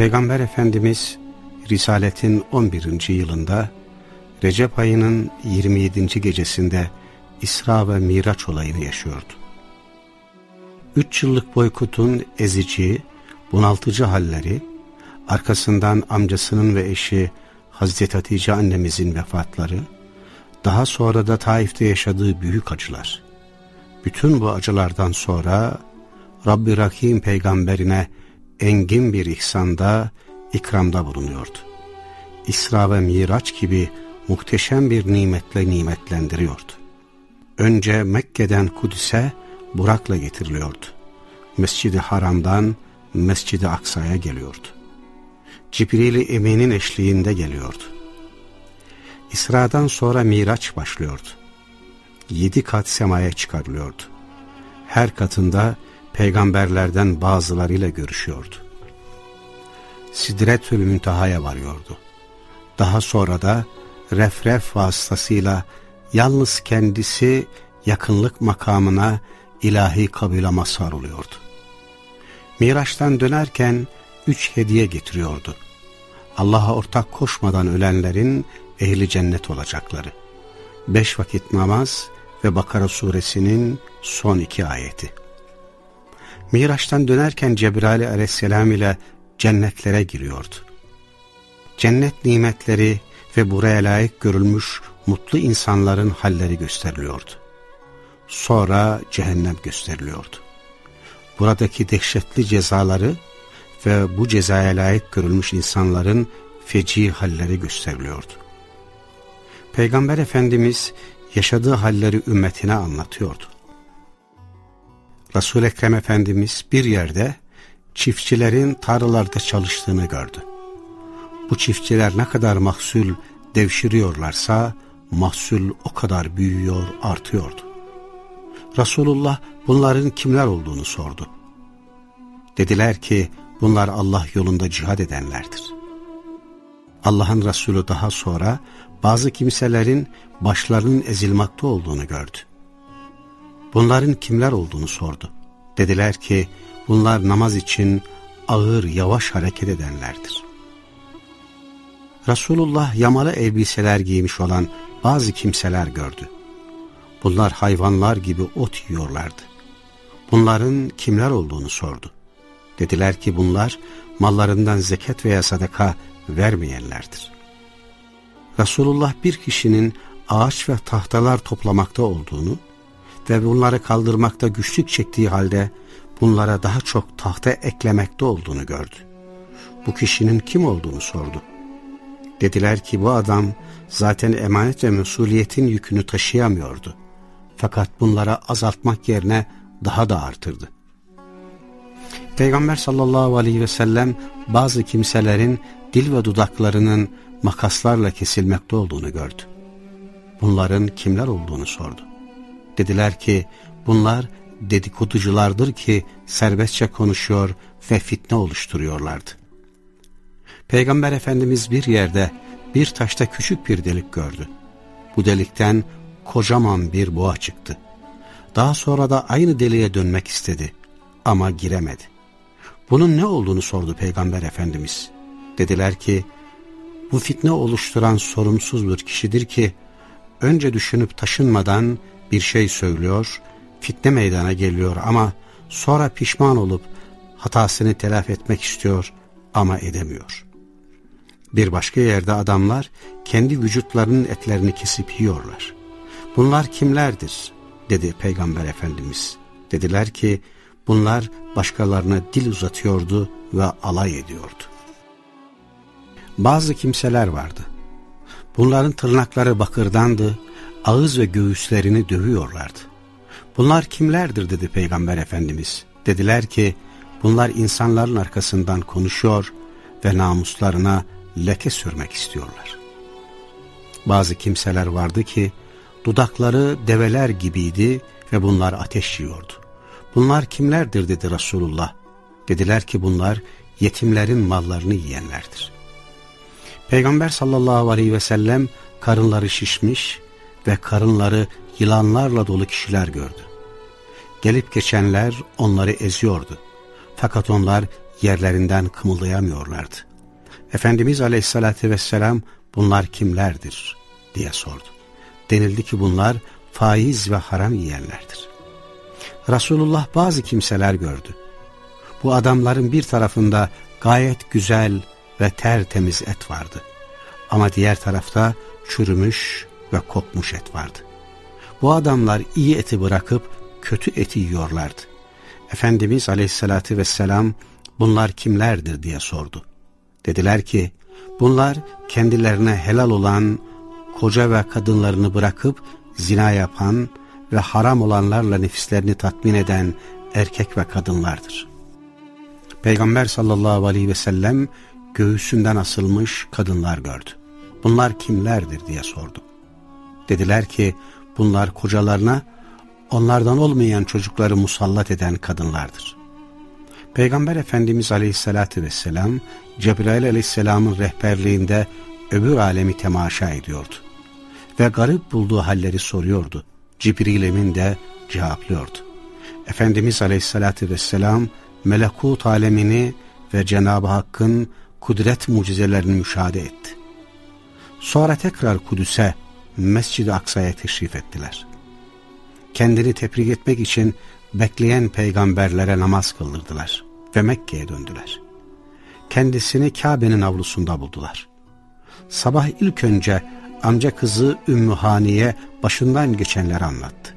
Peygamber Efendimiz Risaletin 11. yılında Recep ayının 27. gecesinde İsra ve Miraç olayını yaşıyordu. Üç yıllık boykutun ezici, bunaltıcı halleri, arkasından amcasının ve eşi Hazreti Hatice annemizin vefatları, daha sonra da Taif'te yaşadığı büyük acılar. Bütün bu acılardan sonra Rabbi Rahim peygamberine engin bir ihsanda, ikramda bulunuyordu. İsra ve Miraç gibi muhteşem bir nimetle nimetlendiriyordu. Önce Mekke'den Kudüs'e Burak'la getiriliyordu. Mescid-i Haram'dan Mescid-i Aksa'ya geliyordu. Cibril-i Emin'in eşliğinde geliyordu. İsra'dan sonra Miraç başlıyordu. Yedi kat semaya çıkarılıyordu. Her katında peygamberlerden bazılarıyla görüşüyordu. Sidretül Münteha'ya varıyordu. Daha sonra da refref vasıtasıyla yalnız kendisi yakınlık makamına ilahi kabile mazhar oluyordu. Miraç'tan dönerken üç hediye getiriyordu. Allah'a ortak koşmadan ölenlerin ehli cennet olacakları. Beş vakit namaz ve Bakara suresinin son iki ayeti. Miraç'tan dönerken Cebrail aleyhisselam ile cennetlere giriyordu. Cennet nimetleri ve buraya layık görülmüş mutlu insanların halleri gösteriliyordu. Sonra cehennem gösteriliyordu. Buradaki dehşetli cezaları ve bu cezaya layık görülmüş insanların feci halleri gösteriliyordu. Peygamber Efendimiz yaşadığı halleri ümmetine anlatıyordu. Resul-i Ekrem Efendimiz bir yerde çiftçilerin tarlalarda çalıştığını gördü. Bu çiftçiler ne kadar mahsul devşiriyorlarsa mahsul o kadar büyüyor, artıyordu. Resulullah bunların kimler olduğunu sordu. Dediler ki bunlar Allah yolunda cihad edenlerdir. Allah'ın Resulü daha sonra bazı kimselerin başlarının ezilmakta olduğunu gördü. Bunların kimler olduğunu sordu. Dediler ki bunlar namaz için ağır yavaş hareket edenlerdir. Resulullah yamalı elbiseler giymiş olan bazı kimseler gördü. Bunlar hayvanlar gibi ot yiyorlardı. Bunların kimler olduğunu sordu. Dediler ki bunlar mallarından zekat veya sadaka vermeyenlerdir. Resulullah bir kişinin ağaç ve tahtalar toplamakta olduğunu ve bunları kaldırmakta güçlük çektiği halde bunlara daha çok tahta eklemekte olduğunu gördü. Bu kişinin kim olduğunu sordu. Dediler ki bu adam zaten emanet ve mesuliyetin yükünü taşıyamıyordu. Fakat bunlara azaltmak yerine daha da artırdı. Peygamber sallallahu aleyhi ve sellem bazı kimselerin dil ve dudaklarının makaslarla kesilmekte olduğunu gördü. Bunların kimler olduğunu sordu. Dediler ki bunlar dedikoduculardır ki serbestçe konuşuyor ve fitne oluşturuyorlardı. Peygamber Efendimiz bir yerde bir taşta küçük bir delik gördü. Bu delikten kocaman bir boğa çıktı. Daha sonra da aynı deliğe dönmek istedi ama giremedi. Bunun ne olduğunu sordu Peygamber Efendimiz. Dediler ki bu fitne oluşturan sorumsuz bir kişidir ki önce düşünüp taşınmadan bir şey söylüyor, fitne meydana geliyor ama sonra pişman olup hatasını telafi etmek istiyor ama edemiyor. Bir başka yerde adamlar kendi vücutlarının etlerini kesip yiyorlar. Bunlar kimlerdir? dedi Peygamber Efendimiz. Dediler ki bunlar başkalarına dil uzatıyordu ve alay ediyordu. Bazı kimseler vardı. Bunların tırnakları bakırdandı, ağız ve göğüslerini dövüyorlardı. Bunlar kimlerdir dedi Peygamber Efendimiz. Dediler ki bunlar insanların arkasından konuşuyor ve namuslarına leke sürmek istiyorlar. Bazı kimseler vardı ki dudakları develer gibiydi ve bunlar ateş yiyordu. Bunlar kimlerdir dedi Resulullah. Dediler ki bunlar yetimlerin mallarını yiyenlerdir. Peygamber sallallahu aleyhi ve sellem karınları şişmiş ve karınları yılanlarla dolu kişiler gördü. Gelip geçenler onları eziyordu. Fakat onlar yerlerinden kımıldayamıyorlardı. Efendimiz Aleyhisselatü Vesselam bunlar kimlerdir diye sordu. Denildi ki bunlar faiz ve haram yiyenlerdir. Resulullah bazı kimseler gördü. Bu adamların bir tarafında gayet güzel ve tertemiz et vardı. Ama diğer tarafta çürümüş ve kokmuş et vardı. Bu adamlar iyi eti bırakıp kötü eti yiyorlardı. Efendimiz aleyhissalatü vesselam bunlar kimlerdir diye sordu. Dediler ki bunlar kendilerine helal olan koca ve kadınlarını bırakıp zina yapan ve haram olanlarla nefislerini tatmin eden erkek ve kadınlardır. Peygamber sallallahu aleyhi ve sellem göğsünden asılmış kadınlar gördü. Bunlar kimlerdir diye sordu. Dediler ki bunlar kocalarına onlardan olmayan çocukları musallat eden kadınlardır. Peygamber Efendimiz Aleyhisselatü Vesselam Cebrail Aleyhisselam'ın rehberliğinde öbür alemi temaşa ediyordu. Ve garip bulduğu halleri soruyordu. Cibril Emin de cevaplıyordu. Efendimiz Aleyhisselatü Vesselam melekut alemini ve Cenab-ı Hakk'ın kudret mucizelerini müşahede etti. Sonra tekrar Kudüs'e, Mescid-i Aksa'ya teşrif ettiler. Kendini tebrik etmek için bekleyen peygamberlere namaz kıldırdılar ve Mekke'ye döndüler. Kendisini Kabe'nin avlusunda buldular. Sabah ilk önce amca kızı Ümmü Hani'ye başından geçenleri anlattı.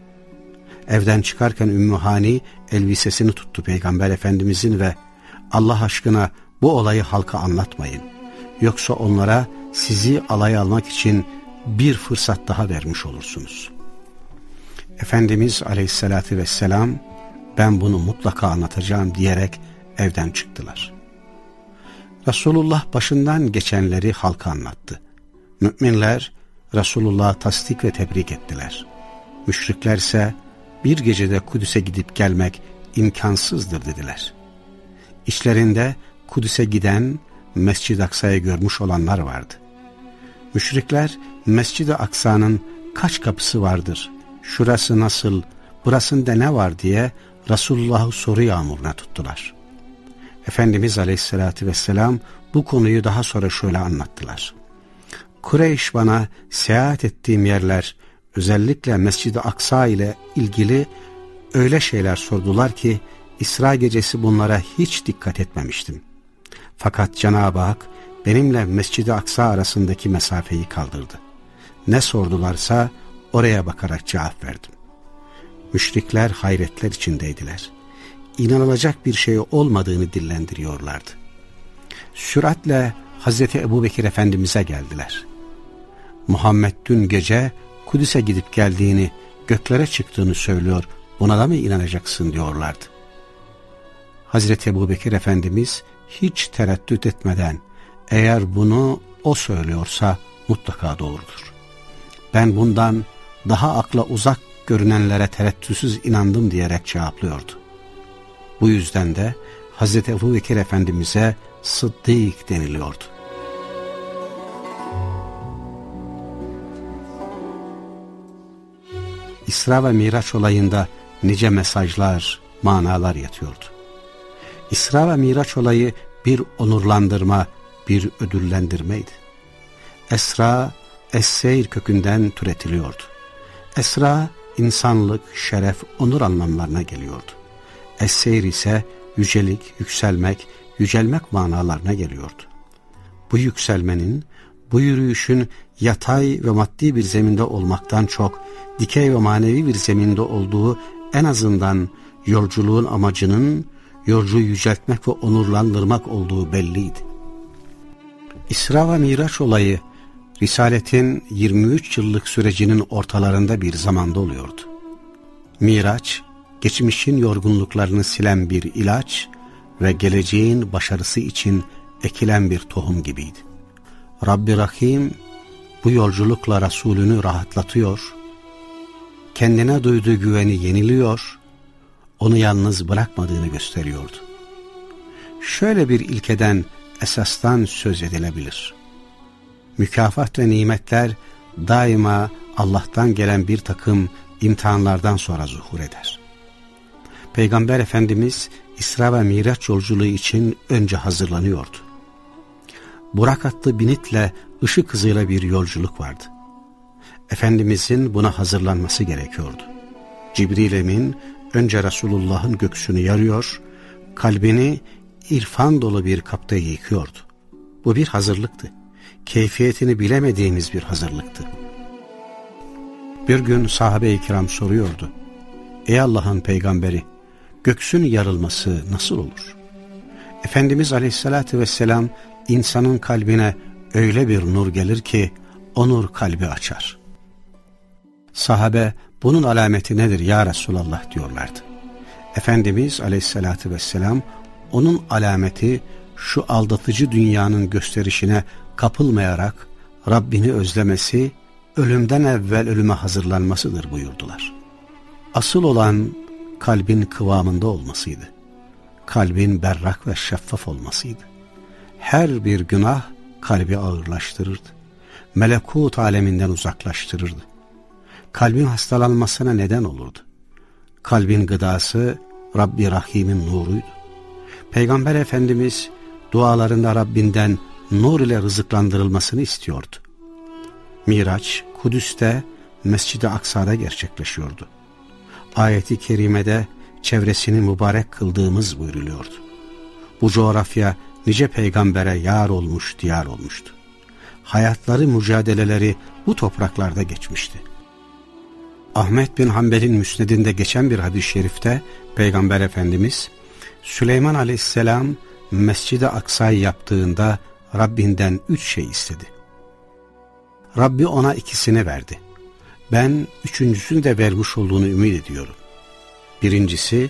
Evden çıkarken Ümmü Hani elbisesini tuttu Peygamber Efendimizin ve Allah aşkına bu olayı halka anlatmayın. Yoksa onlara sizi alay almak için bir fırsat daha vermiş olursunuz. Efendimiz aleyhissalatü vesselam ben bunu mutlaka anlatacağım diyerek evden çıktılar. Resulullah başından geçenleri halka anlattı. Müminler Resulullah'ı tasdik ve tebrik ettiler. Müşrikler ise bir gecede Kudüs'e gidip gelmek imkansızdır dediler. İçlerinde Kudüs'e giden Mescid-i Aksa'yı görmüş olanlar vardı. Müşrikler Mescid-i Aksa'nın kaç kapısı vardır, şurası nasıl, burasında ne var diye Resulullah'ı soru yağmuruna tuttular. Efendimiz Aleyhisselatü Vesselam bu konuyu daha sonra şöyle anlattılar. Kureyş bana seyahat ettiğim yerler özellikle Mescid-i Aksa ile ilgili öyle şeyler sordular ki İsra gecesi bunlara hiç dikkat etmemiştim. Fakat Cenab-ı Hak benimle Mescid-i Aksa arasındaki mesafeyi kaldırdı. Ne sordularsa oraya bakarak cevap verdim. Müşrikler hayretler içindeydiler. İnanılacak bir şey olmadığını dillendiriyorlardı. Süratle Hazreti Ebu Bekir Efendimiz'e geldiler. Muhammed dün gece Kudüs'e gidip geldiğini, göklere çıktığını söylüyor, buna da mı inanacaksın diyorlardı. Hazreti Ebu Bekir Efendimiz hiç tereddüt etmeden eğer bunu o söylüyorsa mutlaka doğrudur. Ben bundan daha akla uzak görünenlere tereddütsüz inandım diyerek cevaplıyordu. Bu yüzden de Hazreti Ebu Bekir Efendimiz'e Sıddık deniliyordu. İsra ve Miraç olayında nice mesajlar, manalar yatıyordu. İsra ve Miraç olayı bir onurlandırma, bir ödüllendirmeydi. Esra, Es-Seyr kökünden türetiliyordu. Esra, insanlık, şeref, onur anlamlarına geliyordu. Es-Seyr ise yücelik, yükselmek, yücelmek manalarına geliyordu. Bu yükselmenin, bu yürüyüşün yatay ve maddi bir zeminde olmaktan çok dikey ve manevi bir zeminde olduğu en azından yolculuğun amacının yolcuyu yüceltmek ve onurlandırmak olduğu belliydi. İsra ve Miraç olayı Risaletin 23 yıllık sürecinin ortalarında bir zamanda oluyordu. Miraç, geçmişin yorgunluklarını silen bir ilaç ve geleceğin başarısı için ekilen bir tohum gibiydi. Rabbi Rahim bu yolculukla Resulünü rahatlatıyor, kendine duyduğu güveni yeniliyor, onu yalnız bırakmadığını gösteriyordu. Şöyle bir ilkeden, esastan söz edilebilir. Mükafat ve nimetler daima Allah'tan gelen bir takım imtihanlardan sonra zuhur eder. Peygamber Efendimiz İsra ve Miraç yolculuğu için önce hazırlanıyordu. Burak atlı binitle ışık hızıyla bir yolculuk vardı. Efendimizin buna hazırlanması gerekiyordu. Cibril Emin önce Resulullah'ın göksünü yarıyor, kalbini irfan dolu bir kapta yıkıyordu. Bu bir hazırlıktı. Keyfiyetini bilemediğimiz bir hazırlıktı. Bir gün sahabe-i kiram soruyordu. Ey Allah'ın peygamberi, göksün yarılması nasıl olur? Efendimiz aleyhissalatü vesselam insanın kalbine öyle bir nur gelir ki o nur kalbi açar. Sahabe bunun alameti nedir ya Resulallah diyorlardı. Efendimiz aleyhissalatü vesselam onun alameti şu aldatıcı dünyanın gösterişine kapılmayarak Rabbini özlemesi, ölümden evvel ölüme hazırlanmasıdır buyurdular. Asıl olan kalbin kıvamında olmasıydı. Kalbin berrak ve şeffaf olmasıydı. Her bir günah kalbi ağırlaştırırdı. Melekut aleminden uzaklaştırırdı. Kalbin hastalanmasına neden olurdu. Kalbin gıdası Rabbi Rahim'in nuruydu. Peygamber Efendimiz dualarında Rabbinden nur ile rızıklandırılmasını istiyordu. Miraç, Kudüs'te, Mescid-i Aksa'da gerçekleşiyordu. Ayeti kerimede çevresini mübarek kıldığımız buyruluyordu. Bu coğrafya nice peygambere yar olmuş, diyar olmuştu. Hayatları, mücadeleleri bu topraklarda geçmişti. Ahmet bin Hanbel'in müsnedinde geçen bir hadis-i şerifte Peygamber Efendimiz Süleyman aleyhisselam Mescid-i Aksa'yı yaptığında Rabbinden üç şey istedi. Rabbi ona ikisini verdi. Ben üçüncüsünü de vermiş olduğunu ümit ediyorum. Birincisi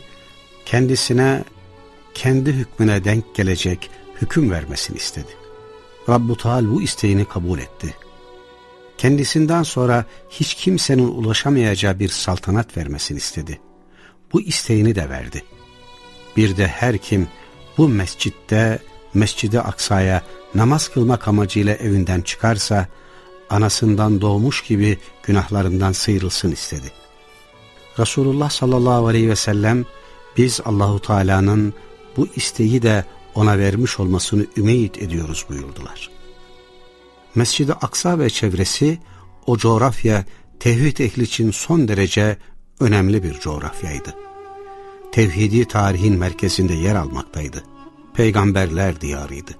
kendisine kendi hükmüne denk gelecek hüküm vermesini istedi. Rabbu Teal bu isteğini kabul etti. Kendisinden sonra hiç kimsenin ulaşamayacağı bir saltanat vermesini istedi. Bu isteğini de verdi. Bir de her kim bu mescitte Mescid-i Aksa'ya namaz kılmak amacıyla evinden çıkarsa anasından doğmuş gibi günahlarından sıyrılsın istedi. Resulullah sallallahu aleyhi ve sellem biz Allahu Teala'nın bu isteği de ona vermiş olmasını ümit ediyoruz buyurdular. Mescid-i Aksa ve çevresi o coğrafya tevhid ehli için son derece önemli bir coğrafyaydı. Tevhidi tarihin merkezinde yer almaktaydı. Peygamberler diyarıydı.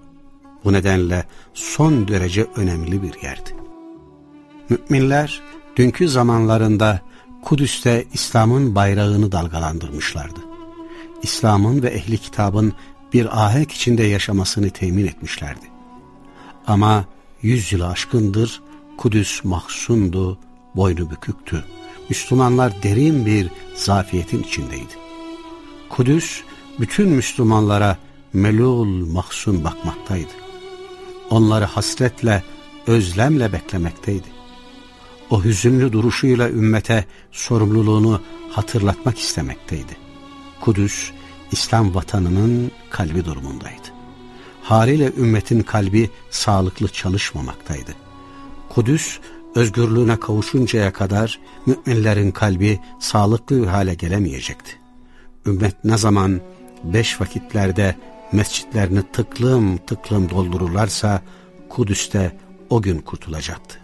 Bu nedenle son derece önemli bir yerdi. Müminler dünkü zamanlarında Kudüs'te İslam'ın bayrağını dalgalandırmışlardı. İslam'ın ve ehli kitabın bir ahenk içinde yaşamasını temin etmişlerdi. Ama yüz yılı aşkındır Kudüs mahsundu, boynu büküktü. Müslümanlar derin bir zafiyetin içindeydi. Kudüs bütün Müslümanlara melul mahzun bakmaktaydı. Onları hasretle, özlemle beklemekteydi. O hüzünlü duruşuyla ümmete sorumluluğunu hatırlatmak istemekteydi. Kudüs, İslam vatanının kalbi durumundaydı. Haliyle ümmetin kalbi sağlıklı çalışmamaktaydı. Kudüs, özgürlüğüne kavuşuncaya kadar müminlerin kalbi sağlıklı bir hale gelemeyecekti. Ümmet ne zaman beş vakitlerde mescitlerini tıklım tıklım doldururlarsa Kudüs'te o gün kurtulacaktı.